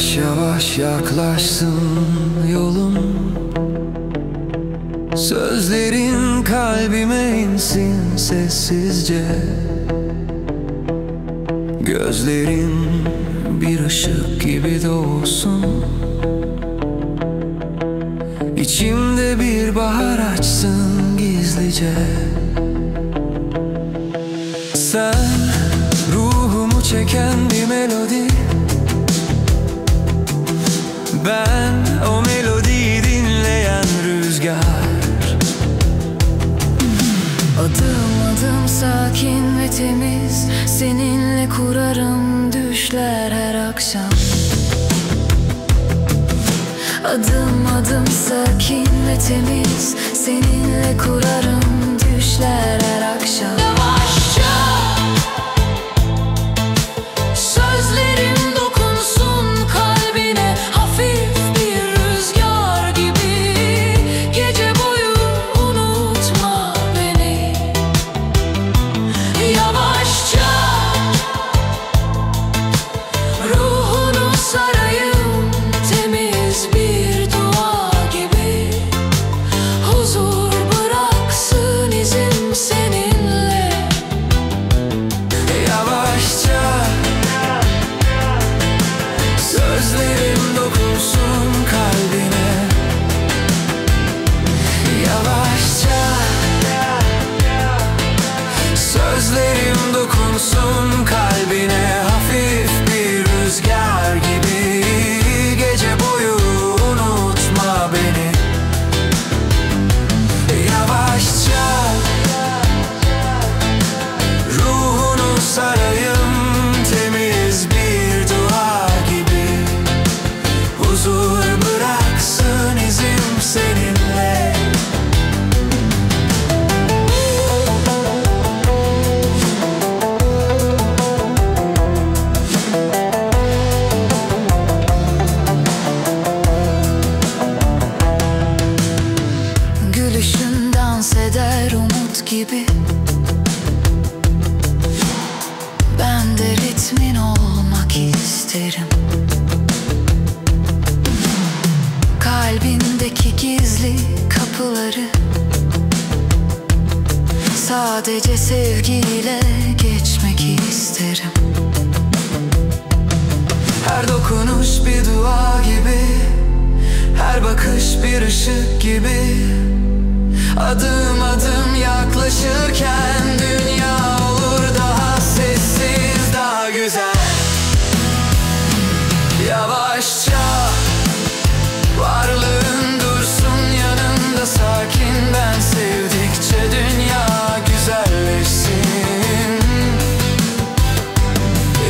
Yavaş yavaş yaklaşsın yolum. Sözlerin kalbime insin sessizce. Gözlerin bir ışık gibi doğsun. İçimde bir bahar açsın gizlice. Sen ruhumu çeken bir melodi temiz Seninle kurarım düşler her akşam. Adım adım sakin ve temiz Seninle kurarım düşler her akşam gibi. Ben de ritmin olmak isterim. Kalbindeki gizli kapıları Sadece sevgiyle geçmek isterim. Her dokunuş bir dua gibi Her bakış bir ışık gibi. Adım adım yaklaşırken Dünya olur daha sessiz daha güzel. Yavaşça Varlığın dursun yanında sakin Ben sevdikçe dünya güzelleşsin.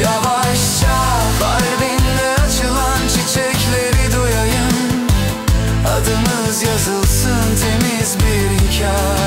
Yavaşça kalbinde açılan çiçekleri duyayım. Adımız yazılsın temiz bir hikaye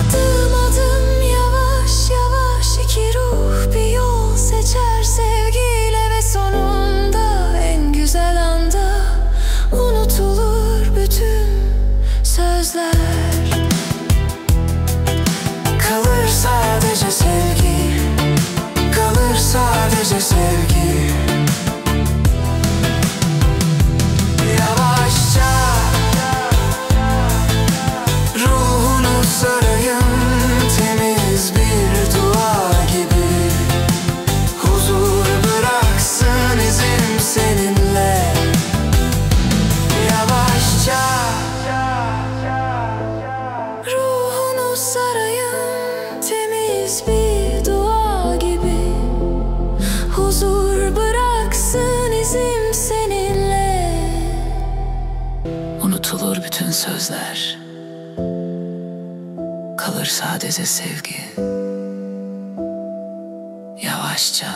Adım adım yavaş yavaş iki ruh bir yol seçer sevgiyle ve sonunda en güzel anda unutulur bütün sözler. Kalır sadece sevgi Kalır sadece sevgi. Unutulur bütün sözler. Kalır sadece sevgi. Yavaşça